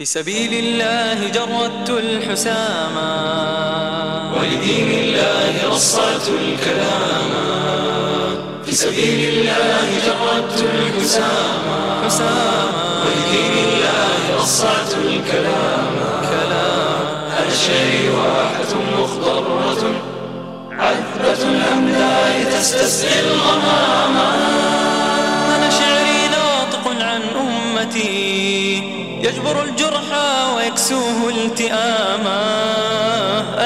في سبيل الله جردت الحساما ولدين الله رصعت الكلاما في سبيل الله جردت الحساما حساما ولدين الله رصعت الكلاما أنا شيء واحة مخضرة. عذبة الأملاء تستسقي الغماما أنا شعري ناطق عن أمتي. يجبر الجرحى ويكسوه التئاما.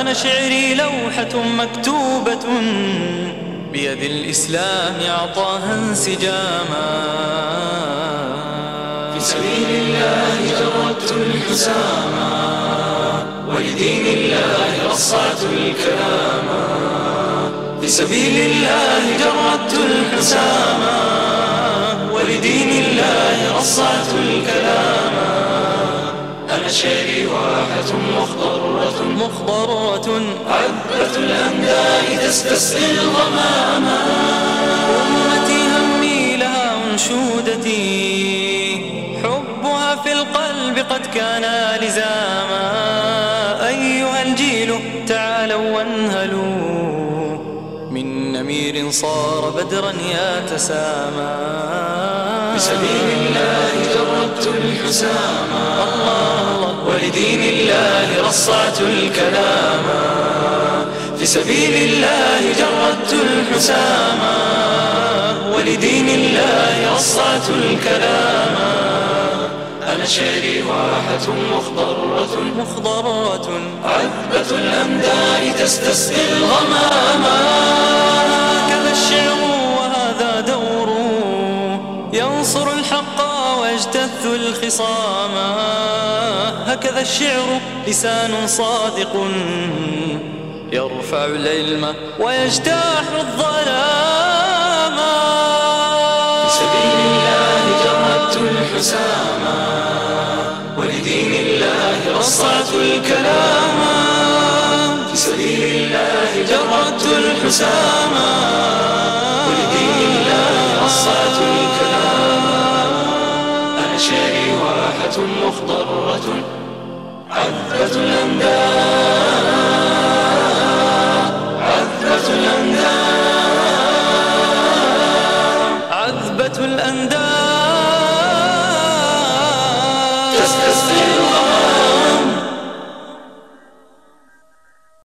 أنا شعري لوحة مكتوبة بيد الإسلام أعطاها انسجاما. في سبيل الله جردت الحساما. ولدين الله رصعت الكلاما. في سبيل الله جردت الحساما. ولدين الله رصعت الكلاما. شعري واحة مخضرة. مخضرة عذبة الأنداء تستسقي الغماما أمتي همي لها أنشودتي حبها في القلب قد كان لزاما. أيها الجيل تعالوا وانهلوا. من نمير صار بدرا يتسامى بسبيل الله جردت الحساما ولدين الله رصعت الكلاما في سبيل الله جردت الحساما ولدين الله رصعت الكلاما أنا شعري واحة مخضرة. مخضرة. عذبة الأمداء تستسقي الغماما ينصر الحق ويجتث الخصام. هكذا الشعر لسان صادق يرفع العلم ويجتاح الظلام. بسبيل الله جردت الحساما ولدين الله رصعت الكلاما في سبيل الله جردت الحساما مخضرة عذبة الأنداد